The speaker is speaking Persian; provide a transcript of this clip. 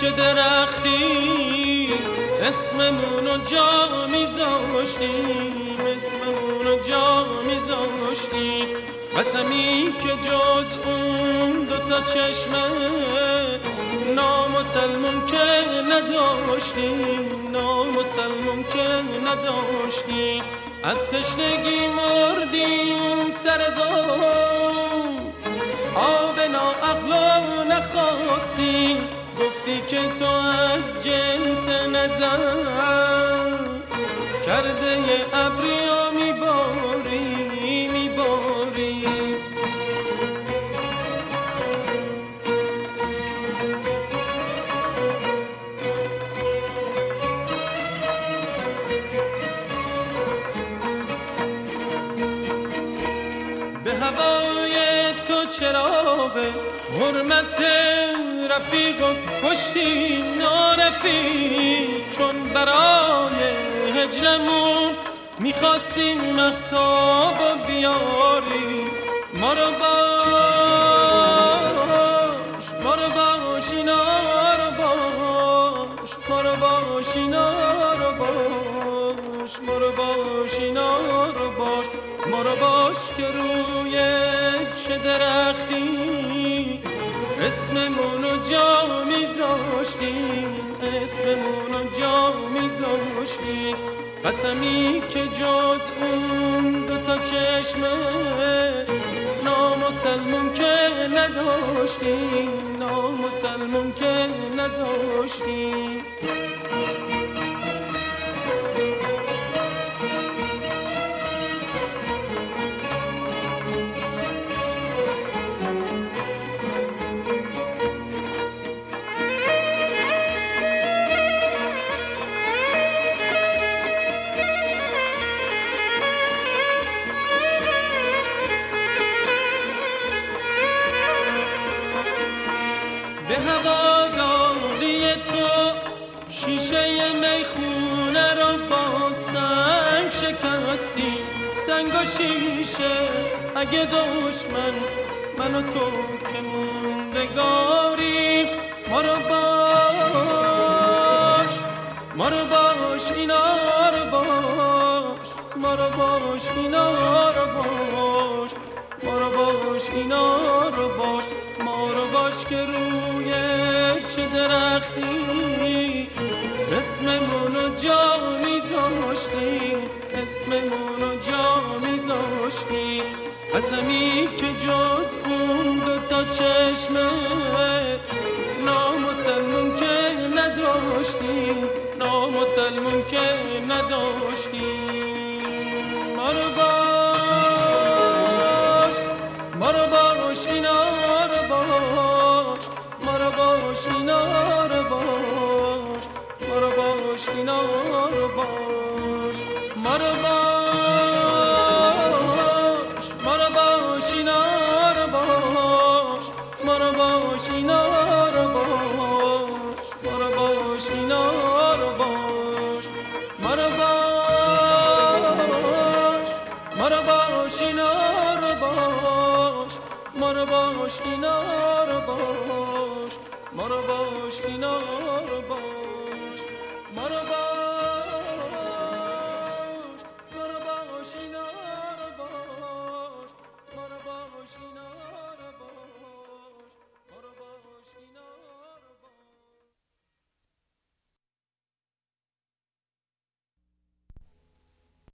چه درختی اسممونو جا میذاشتیم اسممونو جا میذاشتیم. قسمی که جز اون دوتا چشمه نامسلمون که نداشتیم نامسلمون که نداشتیم. از تشنگی مردیم سر زون آب نخواستی گفتی که تو از جنس نظر کرده ابریا میباری میباری. به هوای تو چراغ حرمت رفیق و کشتی نارفیق. چون برای هجرمون می‌خواستیم مختاب و بیاری ما رو باش ما رو باش اینا رو باش. ما رو باش اینا رو باش. ما رو باش اینا رو باش. ما رو باش که روی چه درختی اسممونو جا میذاشتیم. اسممونو جا میذاشتیم. قسمی که جز اون دوتا چشمه نامسلمون که نداشتیم. نامسلمون که نداشتیم. شیشه می‌خونه رو با سنگ شکستی. سنگ و شیشه اگه دشمن من و تو که موندگاری ما رو باش ما رو باش اینا رو باش ما رو باش اینا رو باش ما رو باش اینا رو باش ما رو باش که روی چه درختی. میذاشتیم اسممونو جا میذاشتیم قسمی که جز اون دوتا چشمه نامسلمون که نداشتیم نامسلمون که نداشتیم ما رو باش ما رو باش اینا رو باش. ما رو باش اینا رو باش. ما رو باش اینا رو باش. ما رو باش ما رو باش. اینا رو باش ما رو باش. اینا ما رو باش. رو باش رو باش ما رو باش. رو باش باش رو باش. باش رو باش باش.